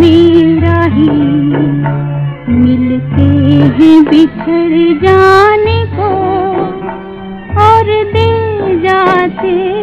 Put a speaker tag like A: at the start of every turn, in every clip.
A: मेरा ही। मिलते हैं बिछड़ जाने को और दे जाते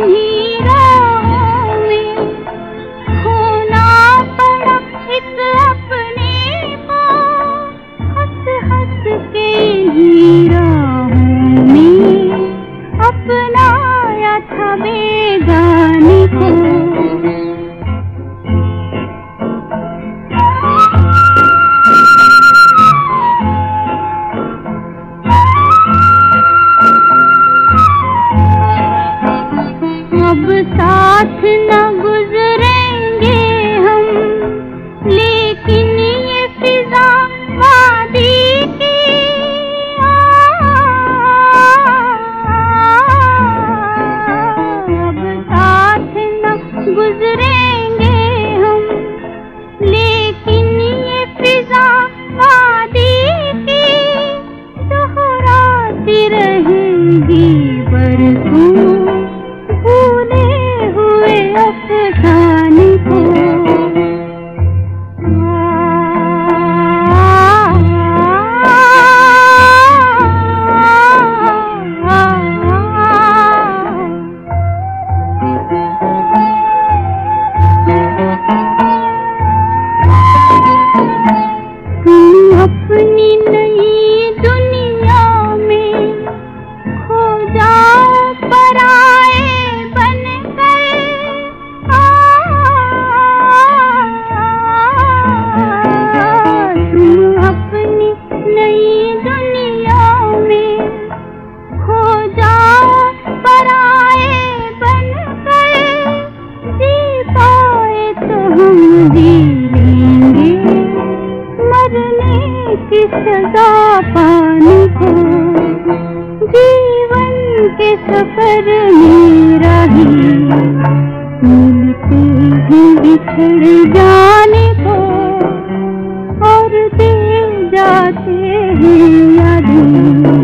A: इन्हीं अब साथ न भी लेंगे मरने की सजा पाने को। जीवन के सफ़र में राही मिलते हैं बिछड़ जाने को और दे जाते हैं यादें।